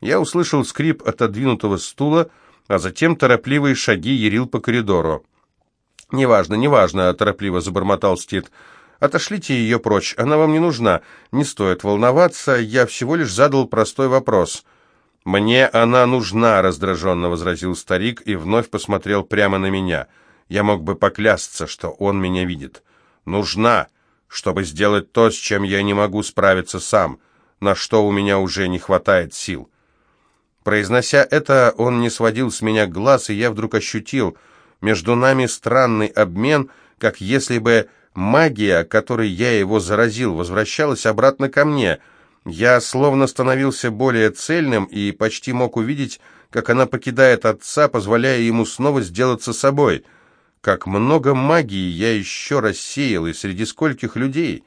Я услышал скрип отодвинутого стула, а затем торопливые шаги ярил по коридору. «Неважно, неважно», — торопливо забормотал Стит. «Отошлите ее прочь, она вам не нужна. Не стоит волноваться, я всего лишь задал простой вопрос». «Мне она нужна», — раздраженно возразил старик и вновь посмотрел прямо на меня. Я мог бы поклясться, что он меня видит. «Нужна, чтобы сделать то, с чем я не могу справиться сам, на что у меня уже не хватает сил». Произнося это, он не сводил с меня глаз, и я вдруг ощутил между нами странный обмен, как если бы магия, которой я его заразил, возвращалась обратно ко мне. Я словно становился более цельным и почти мог увидеть, как она покидает отца, позволяя ему снова сделаться собой. Как много магии я еще рассеял, и среди скольких людей.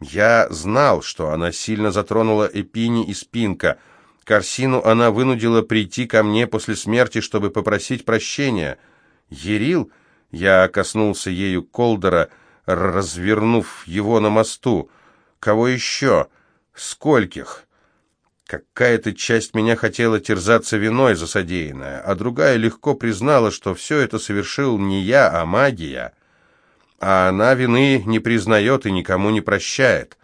Я знал, что она сильно затронула Эпини и Спинка — Корсину она вынудила прийти ко мне после смерти, чтобы попросить прощения. Ерил, я коснулся ею Колдера, развернув его на мосту. Кого еще? Скольких? Какая-то часть меня хотела терзаться виной за содеянное, а другая легко признала, что все это совершил не я, а магия. А она вины не признает и никому не прощает.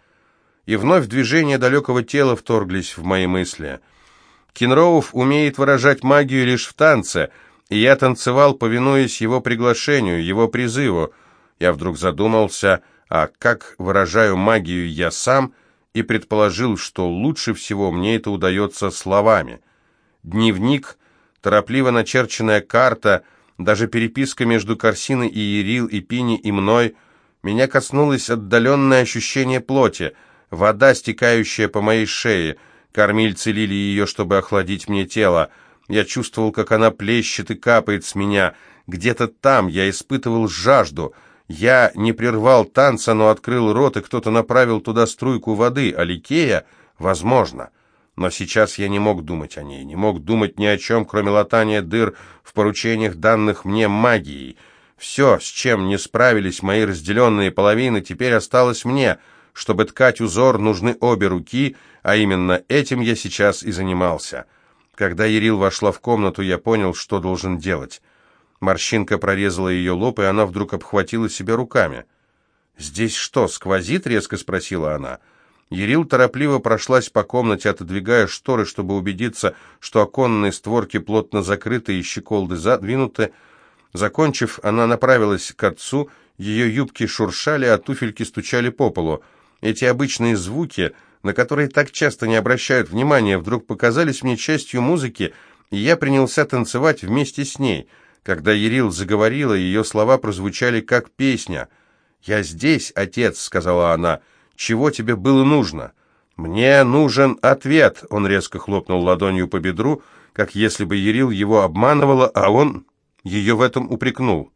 И вновь движения далекого тела вторглись в мои мысли — Кенроуф умеет выражать магию лишь в танце, и я танцевал, повинуясь его приглашению, его призыву. Я вдруг задумался, а как выражаю магию я сам, и предположил, что лучше всего мне это удается словами. Дневник, торопливо начерченная карта, даже переписка между Корсиной и Ерил, и Пини, и мной, меня коснулось отдаленное ощущение плоти, вода, стекающая по моей шее — Кормильцы лили ее, чтобы охладить мне тело. Я чувствовал, как она плещет и капает с меня. Где-то там я испытывал жажду. Я не прервал танца, но открыл рот, и кто-то направил туда струйку воды. А Ликея? Возможно. Но сейчас я не мог думать о ней, не мог думать ни о чем, кроме латания дыр в поручениях, данных мне магией. Все, с чем не справились мои разделенные половины, теперь осталось мне — чтобы ткать узор, нужны обе руки, а именно этим я сейчас и занимался. Когда Ерил вошла в комнату, я понял, что должен делать. Морщинка прорезала ее лоб, и она вдруг обхватила себя руками. «Здесь что, сквозит?» — резко спросила она. Ерил торопливо прошлась по комнате, отодвигая шторы, чтобы убедиться, что оконные створки плотно закрыты и щеколды задвинуты. Закончив, она направилась к отцу, ее юбки шуршали, а туфельки стучали по полу. Эти обычные звуки, на которые так часто не обращают внимания, вдруг показались мне частью музыки, и я принялся танцевать вместе с ней. Когда Ерил заговорила, ее слова прозвучали как песня. «Я здесь, отец», — сказала она. «Чего тебе было нужно?» «Мне нужен ответ», — он резко хлопнул ладонью по бедру, как если бы Ерил его обманывала, а он ее в этом упрекнул.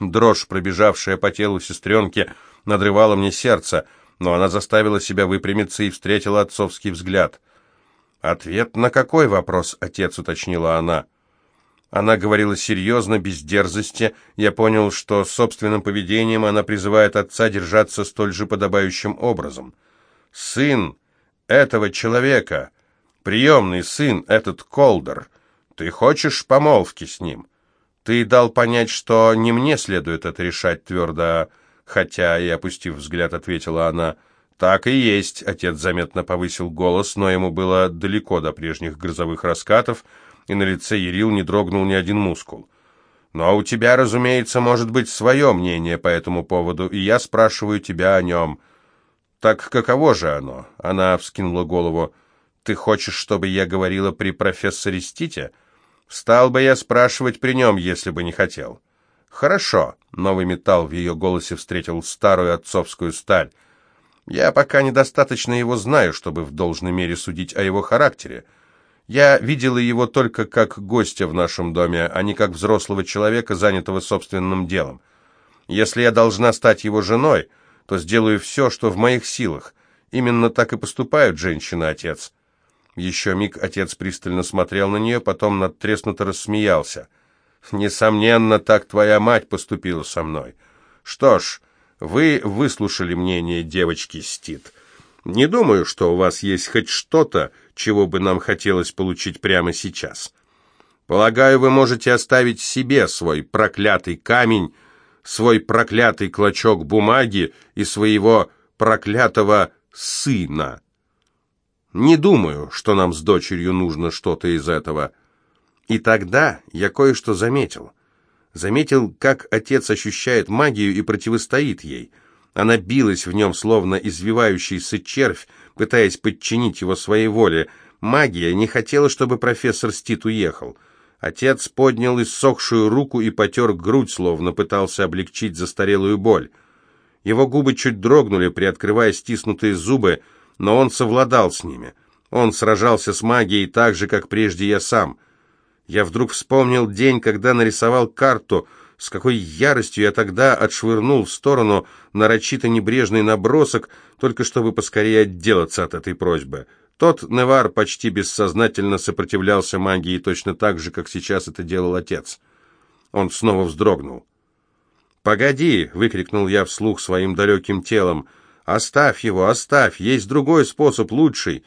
Дрожь, пробежавшая по телу сестренки, надрывала мне сердце — но она заставила себя выпрямиться и встретила отцовский взгляд. «Ответ на какой вопрос?» — отец уточнила она. Она говорила серьезно, без дерзости. Я понял, что собственным поведением она призывает отца держаться столь же подобающим образом. «Сын этого человека, приемный сын, этот Колдер, ты хочешь помолвки с ним? Ты дал понять, что не мне следует это решать твердо, «Хотя», — и опустив взгляд, ответила она, — «так и есть», — отец заметно повысил голос, но ему было далеко до прежних грозовых раскатов, и на лице Ерил не дрогнул ни один мускул. «Но у тебя, разумеется, может быть свое мнение по этому поводу, и я спрашиваю тебя о нем». «Так каково же оно?» — она вскинула голову. «Ты хочешь, чтобы я говорила при профессоре Стите?» «Стал бы я спрашивать при нем, если бы не хотел». «Хорошо», — новый металл в ее голосе встретил старую отцовскую сталь. «Я пока недостаточно его знаю, чтобы в должной мере судить о его характере. Я видела его только как гостя в нашем доме, а не как взрослого человека, занятого собственным делом. Если я должна стать его женой, то сделаю все, что в моих силах. Именно так и поступают женщины-отец». Еще миг отец пристально смотрел на нее, потом надтреснуто рассмеялся — Несомненно, так твоя мать поступила со мной. Что ж, вы выслушали мнение девочки Стит. Не думаю, что у вас есть хоть что-то, чего бы нам хотелось получить прямо сейчас. Полагаю, вы можете оставить себе свой проклятый камень, свой проклятый клочок бумаги и своего проклятого сына. Не думаю, что нам с дочерью нужно что-то из этого. И тогда я кое-что заметил. Заметил, как отец ощущает магию и противостоит ей. Она билась в нем, словно извивающийся червь, пытаясь подчинить его своей воле. Магия не хотела, чтобы профессор Стит уехал. Отец поднял иссохшую руку и потер грудь, словно пытался облегчить застарелую боль. Его губы чуть дрогнули, приоткрывая стиснутые зубы, но он совладал с ними. Он сражался с магией так же, как прежде я сам. Я вдруг вспомнил день, когда нарисовал карту, с какой яростью я тогда отшвырнул в сторону нарочито небрежный набросок, только чтобы поскорее отделаться от этой просьбы. Тот Невар почти бессознательно сопротивлялся магии точно так же, как сейчас это делал отец. Он снова вздрогнул. «Погоди!» — выкрикнул я вслух своим далеким телом. «Оставь его, оставь! Есть другой способ, лучший!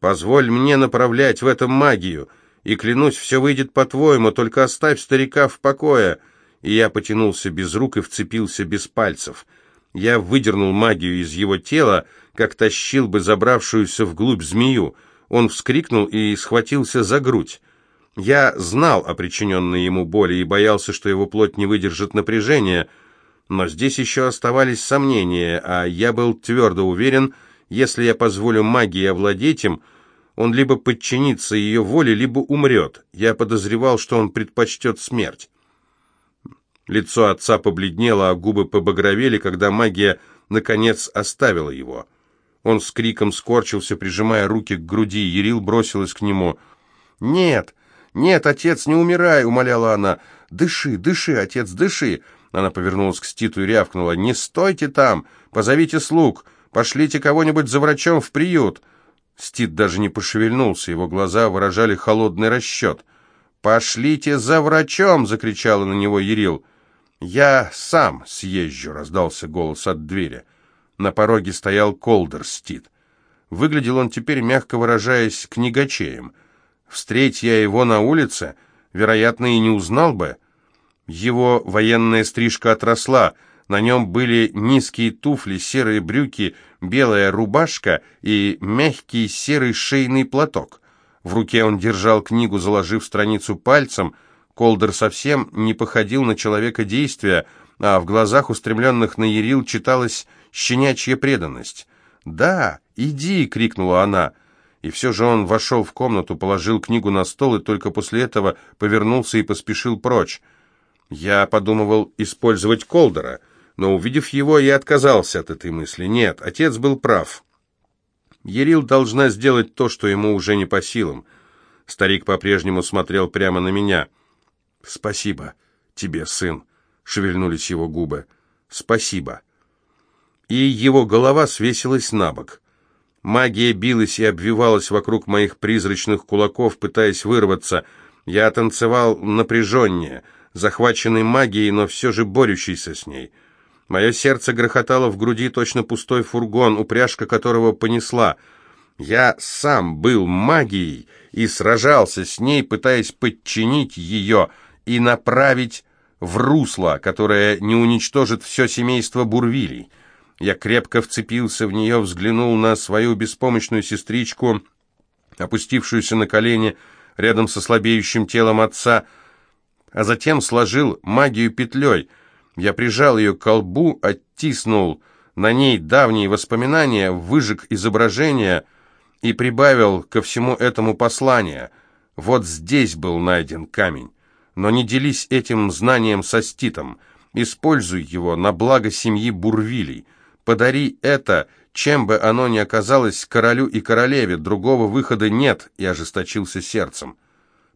Позволь мне направлять в этом магию, и, клянусь, все выйдет по-твоему, только оставь старика в покое!» И я потянулся без рук и вцепился без пальцев. Я выдернул магию из его тела, как тащил бы забравшуюся вглубь змею. Он вскрикнул и схватился за грудь. Я знал о причиненной ему боли и боялся, что его плоть не выдержит напряжения, но здесь еще оставались сомнения, а я был твердо уверен, если я позволю магии овладеть им, он либо подчинится ее воле, либо умрет. Я подозревал, что он предпочтет смерть. Лицо отца побледнело, а губы побагровели, когда магия, наконец, оставила его. Он с криком скорчился, прижимая руки к груди. Ерил бросилась к нему. «Нет, нет, отец, не умирай!» — умоляла она. «Дыши, дыши, отец, дыши!» Она повернулась к Ститу и рявкнула. «Не стойте там! Позовите слуг! Пошлите кого-нибудь за врачом в приют!» Стит даже не пошевельнулся, его глаза выражали холодный расчет. «Пошлите за врачом!» — закричала на него Ерил. «Я сам съезжу!» — раздался голос от двери. На пороге стоял Колдерстит. Выглядел он теперь, мягко выражаясь, книгачеем. Встреть я его на улице, вероятно, и не узнал бы. Его военная стрижка отросла, на нем были низкие туфли, серые брюки, белая рубашка и мягкий серый шейный платок. В руке он держал книгу, заложив страницу пальцем. Колдер совсем не походил на человека действия, а в глазах, устремленных на Ерил, читалась щенячья преданность. «Да, иди!» — крикнула она. И все же он вошел в комнату, положил книгу на стол и только после этого повернулся и поспешил прочь. Я подумывал использовать Колдера, но, увидев его, я отказался от этой мысли. Нет, отец был прав. Ерил должна сделать то, что ему уже не по силам. Старик по-прежнему смотрел прямо на меня. «Спасибо тебе, сын», — шевельнулись его губы. «Спасибо» и его голова свесилась на бок. Магия билась и обвивалась вокруг моих призрачных кулаков, пытаясь вырваться. Я танцевал напряженнее, захваченный магией, но все же борющийся с ней. Мое сердце грохотало в груди точно пустой фургон, упряжка которого понесла. Я сам был магией и сражался с ней, пытаясь подчинить ее и направить в русло, которое не уничтожит все семейство Бурвилей. Я крепко вцепился в нее, взглянул на свою беспомощную сестричку, опустившуюся на колени рядом со слабеющим телом отца, а затем сложил магию петлей. Я прижал ее к колбу, оттиснул на ней давние воспоминания, выжег изображение и прибавил ко всему этому послание. Вот здесь был найден камень. Но не делись этим знанием со Ститом. Используй его на благо семьи Бурвилей. Подари это, чем бы оно ни оказалось, королю и королеве, другого выхода нет, и ожесточился сердцем.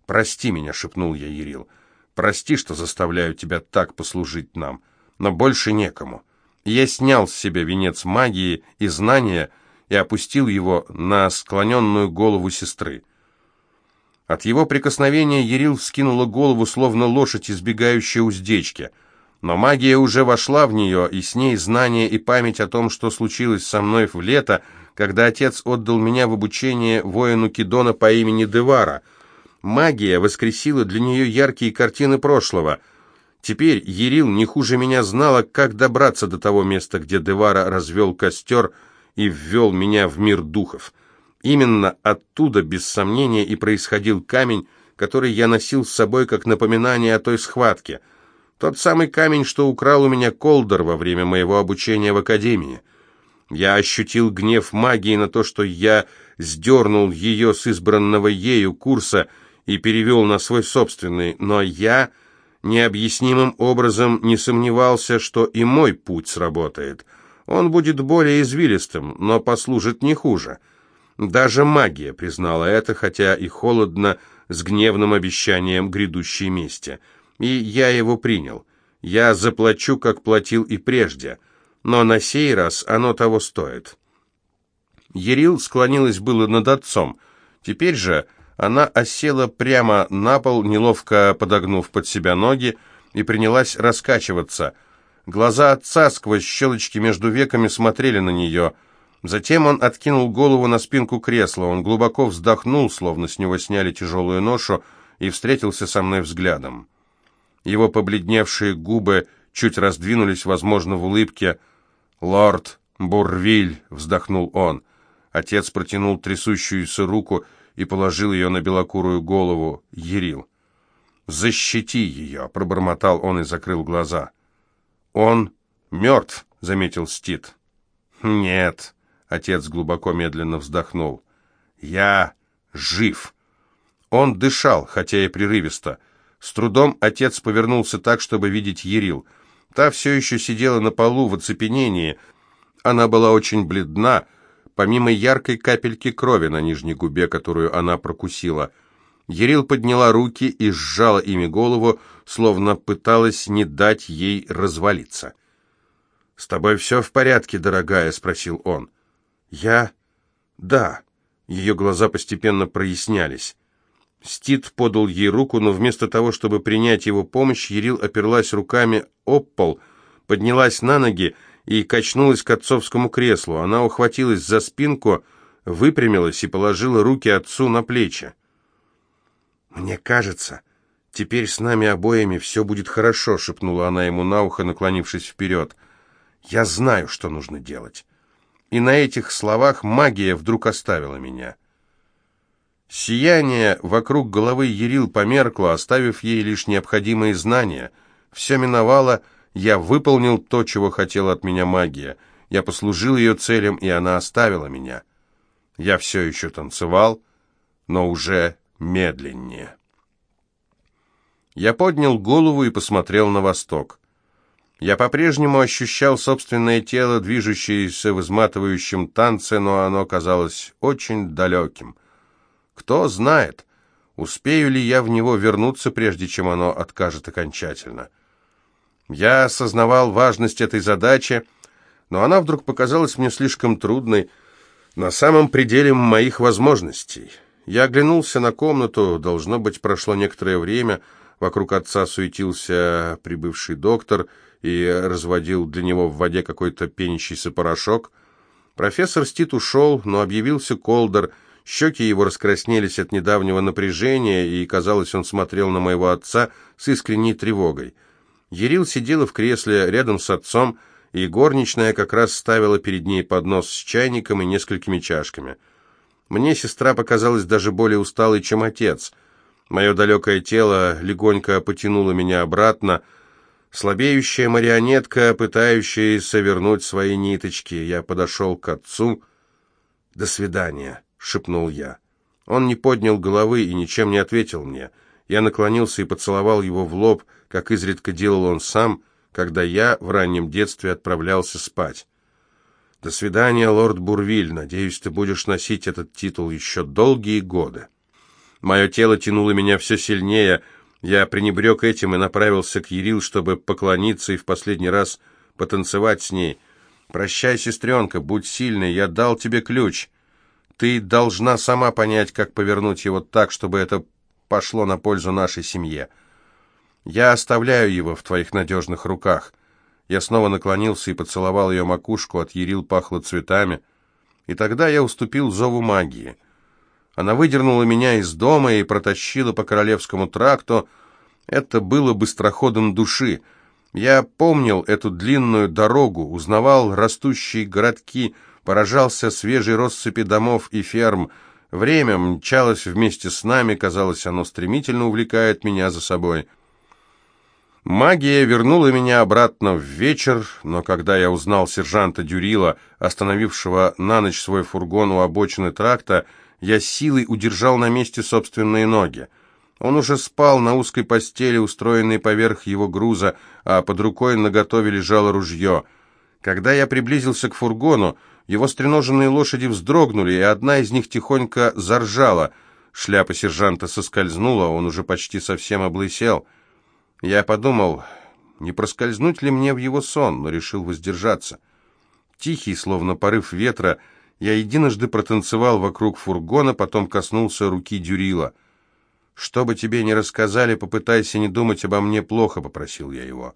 «Прости меня», — шепнул я Ерил. «Прости, что заставляю тебя так послужить нам, но больше некому». я снял с себя венец магии и знания и опустил его на склоненную голову сестры. От его прикосновения Ерил вскинула голову, словно лошадь, избегающая уздечки — но магия уже вошла в нее, и с ней знание и память о том, что случилось со мной в лето, когда отец отдал меня в обучение воину Кидона по имени Девара. Магия воскресила для нее яркие картины прошлого. Теперь Ерил не хуже меня знала, как добраться до того места, где Девара развел костер и ввел меня в мир духов. Именно оттуда, без сомнения, и происходил камень, который я носил с собой как напоминание о той схватке. Тот самый камень, что украл у меня Колдер во время моего обучения в академии. Я ощутил гнев магии на то, что я сдернул ее с избранного ею курса и перевел на свой собственный, но я необъяснимым образом не сомневался, что и мой путь сработает. Он будет более извилистым, но послужит не хуже. Даже магия признала это, хотя и холодно, с гневным обещанием грядущей мести. И я его принял. Я заплачу, как платил и прежде — но на сей раз оно того стоит. Ерил склонилась было над отцом. Теперь же она осела прямо на пол, неловко подогнув под себя ноги, и принялась раскачиваться. Глаза отца сквозь щелочки между веками смотрели на нее. Затем он откинул голову на спинку кресла. Он глубоко вздохнул, словно с него сняли тяжелую ношу, и встретился со мной взглядом. Его побледневшие губы чуть раздвинулись, возможно, в улыбке, «Лорд Бурвиль!» — вздохнул он. Отец протянул трясущуюся руку и положил ее на белокурую голову Ерил. «Защити ее!» — пробормотал он и закрыл глаза. «Он мертв!» — заметил Стит. «Нет!» — отец глубоко медленно вздохнул. «Я жив!» Он дышал, хотя и прерывисто. С трудом отец повернулся так, чтобы видеть Ерил — Та все еще сидела на полу в оцепенении. Она была очень бледна, помимо яркой капельки крови на нижней губе, которую она прокусила. Ерил подняла руки и сжала ими голову, словно пыталась не дать ей развалиться. «С тобой все в порядке, дорогая?» — спросил он. «Я? Да». Ее глаза постепенно прояснялись. Стит подал ей руку, но вместо того, чтобы принять его помощь, Ерил оперлась руками об пол, поднялась на ноги и качнулась к отцовскому креслу. Она ухватилась за спинку, выпрямилась и положила руки отцу на плечи. «Мне кажется, теперь с нами обоими все будет хорошо», — шепнула она ему на ухо, наклонившись вперед. «Я знаю, что нужно делать». И на этих словах магия вдруг оставила меня. Сияние вокруг головы Ерил померкло, оставив ей лишь необходимые знания. Все миновало, я выполнил то, чего хотела от меня магия. Я послужил ее целям, и она оставила меня. Я все еще танцевал, но уже медленнее. Я поднял голову и посмотрел на восток. Я по-прежнему ощущал собственное тело, движущееся в изматывающем танце, но оно казалось очень далеким. Кто знает, успею ли я в него вернуться, прежде чем оно откажет окончательно. Я осознавал важность этой задачи, но она вдруг показалась мне слишком трудной, на самом пределе моих возможностей. Я оглянулся на комнату, должно быть, прошло некоторое время, вокруг отца суетился прибывший доктор и разводил для него в воде какой-то пенящийся порошок. Профессор Стит ушел, но объявился Колдер — Щеки его раскраснелись от недавнего напряжения, и, казалось, он смотрел на моего отца с искренней тревогой. Ерил сидела в кресле рядом с отцом, и горничная как раз ставила перед ней поднос с чайником и несколькими чашками. Мне сестра показалась даже более усталой, чем отец. Мое далекое тело легонько потянуло меня обратно, слабеющая марионетка, пытающаяся вернуть свои ниточки. Я подошел к отцу. «До свидания» шепнул я. Он не поднял головы и ничем не ответил мне. Я наклонился и поцеловал его в лоб, как изредка делал он сам, когда я в раннем детстве отправлялся спать. «До свидания, лорд Бурвиль. Надеюсь, ты будешь носить этот титул еще долгие годы». Мое тело тянуло меня все сильнее. Я пренебрег этим и направился к Ерил, чтобы поклониться и в последний раз потанцевать с ней. «Прощай, сестренка, будь сильной, я дал тебе ключ». Ты должна сама понять, как повернуть его так, чтобы это пошло на пользу нашей семье. Я оставляю его в твоих надежных руках. Я снова наклонился и поцеловал ее макушку, от Ерил пахло цветами. И тогда я уступил зову магии. Она выдернула меня из дома и протащила по Королевскому тракту. Это было быстроходом души. Я помнил эту длинную дорогу, узнавал растущие городки, поражался свежей россыпи домов и ферм. Время мчалось вместе с нами, казалось, оно стремительно увлекает меня за собой. Магия вернула меня обратно в вечер, но когда я узнал сержанта Дюрила, остановившего на ночь свой фургон у обочины тракта, я силой удержал на месте собственные ноги. Он уже спал на узкой постели, устроенной поверх его груза, а под рукой наготове лежало ружье. Когда я приблизился к фургону, его стреноженные лошади вздрогнули, и одна из них тихонько заржала. Шляпа сержанта соскользнула, он уже почти совсем облысел. Я подумал, не проскользнуть ли мне в его сон, но решил воздержаться. Тихий, словно порыв ветра, я единожды протанцевал вокруг фургона, потом коснулся руки Дюрила. «Что бы тебе ни рассказали, попытайся не думать обо мне плохо», — попросил я его.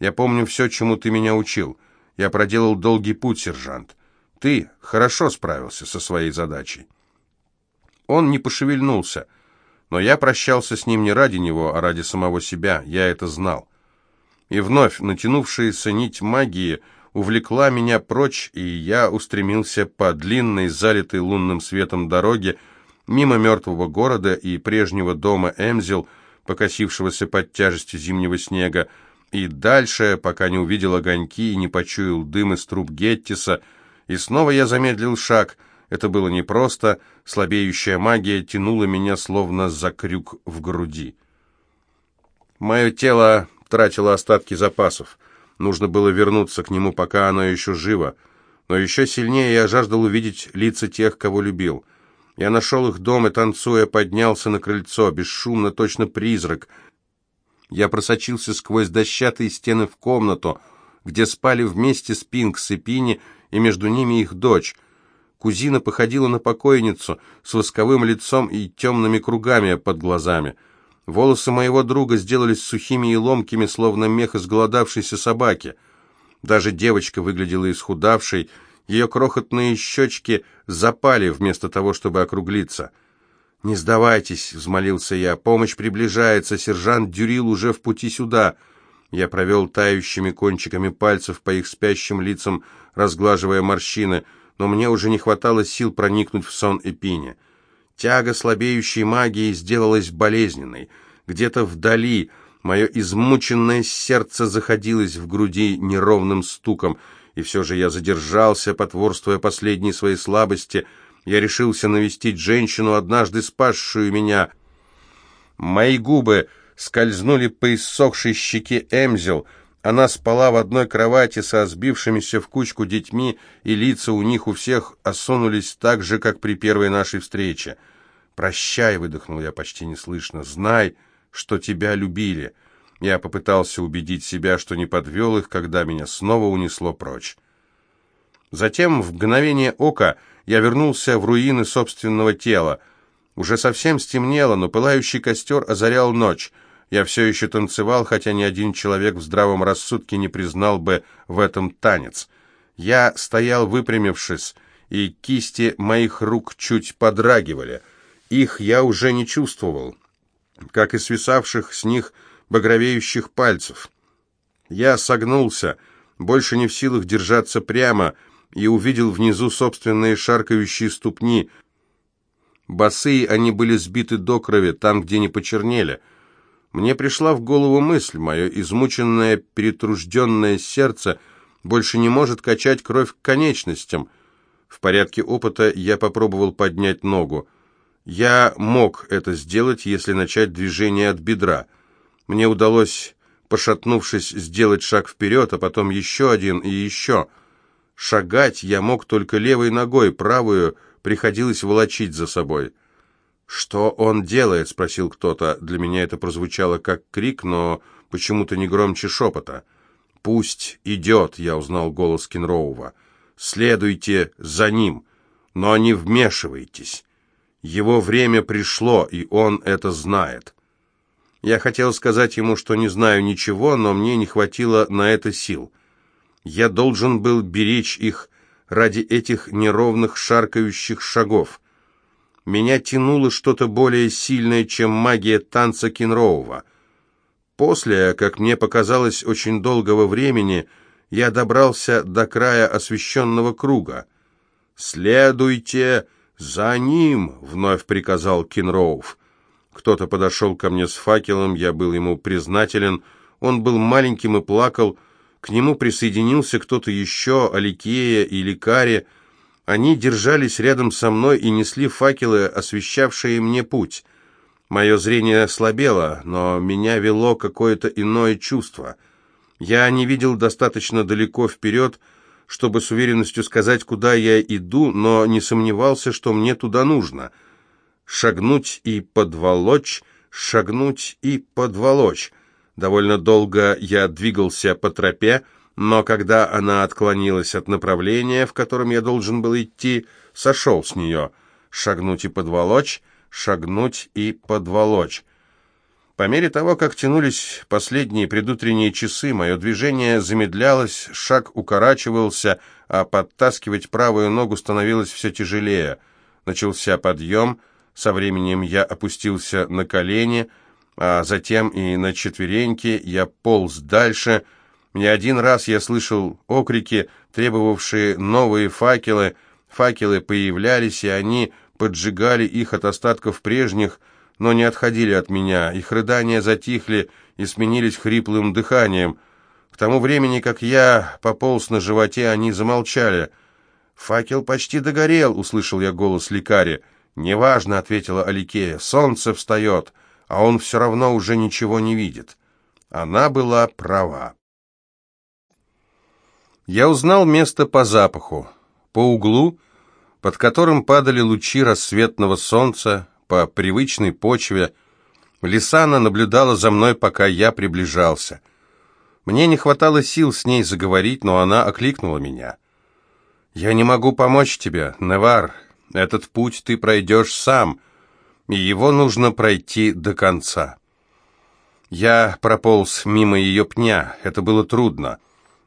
«Я помню все, чему ты меня учил. Я проделал долгий путь, сержант. Ты хорошо справился со своей задачей». Он не пошевельнулся. Но я прощался с ним не ради него, а ради самого себя, я это знал. И вновь натянувшаяся нить магии увлекла меня прочь, и я устремился по длинной, залитой лунным светом дороге, мимо мертвого города и прежнего дома Эмзел, покосившегося под тяжестью зимнего снега, и дальше, пока не увидел огоньки и не почуял дым из труб Геттиса, и снова я замедлил шаг — это было непросто, слабеющая магия тянула меня словно за крюк в груди. Мое тело тратило остатки запасов. Нужно было вернуться к нему, пока оно еще живо. Но еще сильнее я жаждал увидеть лица тех, кого любил. Я нашел их дом и, танцуя, поднялся на крыльцо, бесшумно, точно призрак. Я просочился сквозь дощатые стены в комнату, где спали вместе Спинкс и Пини, и между ними их дочь. Кузина походила на покойницу с восковым лицом и темными кругами под глазами. Волосы моего друга сделались сухими и ломкими, словно мех изголодавшейся собаки. Даже девочка выглядела исхудавшей, ее крохотные щечки запали вместо того, чтобы округлиться. «Не сдавайтесь», — взмолился я, — «помощь приближается, сержант Дюрил уже в пути сюда». Я провел тающими кончиками пальцев по их спящим лицам, разглаживая морщины — но мне уже не хватало сил проникнуть в сон Эпине. Тяга слабеющей магии сделалась болезненной. Где-то вдали мое измученное сердце заходилось в груди неровным стуком, и все же я задержался, потворствуя последней своей слабости. Я решился навестить женщину, однажды спасшую меня. Мои губы скользнули по иссохшей щеке Эмзел — она спала в одной кровати со сбившимися в кучку детьми, и лица у них у всех осунулись так же, как при первой нашей встрече. «Прощай», — выдохнул я почти неслышно, — «знай, что тебя любили». Я попытался убедить себя, что не подвел их, когда меня снова унесло прочь. Затем, в мгновение ока, я вернулся в руины собственного тела. Уже совсем стемнело, но пылающий костер озарял ночь — я все еще танцевал, хотя ни один человек в здравом рассудке не признал бы в этом танец. Я стоял выпрямившись, и кисти моих рук чуть подрагивали. Их я уже не чувствовал, как и свисавших с них багровеющих пальцев. Я согнулся, больше не в силах держаться прямо, и увидел внизу собственные шаркающие ступни. Босые они были сбиты до крови, там, где не почернели — мне пришла в голову мысль, мое измученное, перетружденное сердце больше не может качать кровь к конечностям. В порядке опыта я попробовал поднять ногу. Я мог это сделать, если начать движение от бедра. Мне удалось, пошатнувшись, сделать шаг вперед, а потом еще один и еще. Шагать я мог только левой ногой, правую приходилось волочить за собой. «Что он делает?» — спросил кто-то. Для меня это прозвучало как крик, но почему-то не громче шепота. «Пусть идет», — я узнал голос Кенроува. «Следуйте за ним, но не вмешивайтесь. Его время пришло, и он это знает». Я хотел сказать ему, что не знаю ничего, но мне не хватило на это сил. Я должен был беречь их ради этих неровных шаркающих шагов. Меня тянуло что-то более сильное, чем магия танца Кенроува. После, как мне показалось, очень долгого времени, я добрался до края освещенного круга. «Следуйте за ним!» — вновь приказал Кенроув. Кто-то подошел ко мне с факелом, я был ему признателен. Он был маленьким и плакал. К нему присоединился кто-то еще, Аликея и Лекари. Они держались рядом со мной и несли факелы, освещавшие мне путь. Мое зрение слабело, но меня вело какое-то иное чувство. Я не видел достаточно далеко вперед, чтобы с уверенностью сказать, куда я иду, но не сомневался, что мне туда нужно. Шагнуть и подволочь, шагнуть и подволочь. Довольно долго я двигался по тропе, но когда она отклонилась от направления, в котором я должен был идти, сошел с нее. Шагнуть и подволочь, шагнуть и подволочь. По мере того, как тянулись последние предутренние часы, мое движение замедлялось, шаг укорачивался, а подтаскивать правую ногу становилось все тяжелее. Начался подъем, со временем я опустился на колени, а затем и на четвереньки, я полз дальше. Не один раз я слышал окрики, требовавшие новые факелы. Факелы появлялись, и они поджигали их от остатков прежних, но не отходили от меня. Их рыдания затихли и сменились хриплым дыханием. К тому времени, как я пополз на животе, они замолчали. «Факел почти догорел», — услышал я голос лекаря. «Неважно», — ответила Аликея, — «солнце встает, а он все равно уже ничего не видит». Она была права. Я узнал место по запаху. По углу, под которым падали лучи рассветного солнца, по привычной почве. Лисана наблюдала за мной, пока я приближался. Мне не хватало сил с ней заговорить, но она окликнула меня. «Я не могу помочь тебе, Невар. Этот путь ты пройдешь сам, и его нужно пройти до конца». Я прополз мимо ее пня. Это было трудно.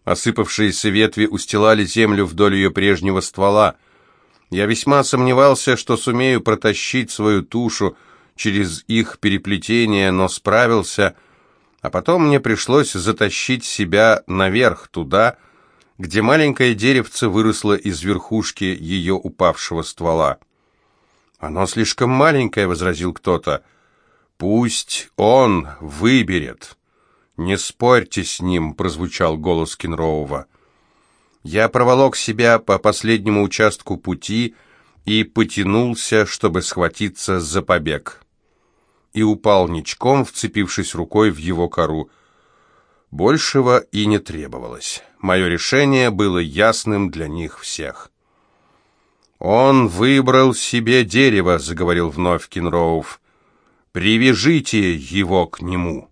Осыпавшиеся ветви устилали землю вдоль ее прежнего ствола. Я весьма сомневался, что сумею протащить свою тушу через их переплетение, но справился, а потом мне пришлось затащить себя наверх, туда, где маленькое деревце выросло из верхушки ее упавшего ствола. «Оно слишком маленькое», — возразил кто-то. «Пусть он выберет». «Не спорьте с ним», — прозвучал голос Кенроува. Я проволок себя по последнему участку пути и потянулся, чтобы схватиться за побег. И упал ничком, вцепившись рукой в его кору. Большего и не требовалось. Мое решение было ясным для них всех. «Он выбрал себе дерево», — заговорил вновь Кинроув. «Привяжите его к нему».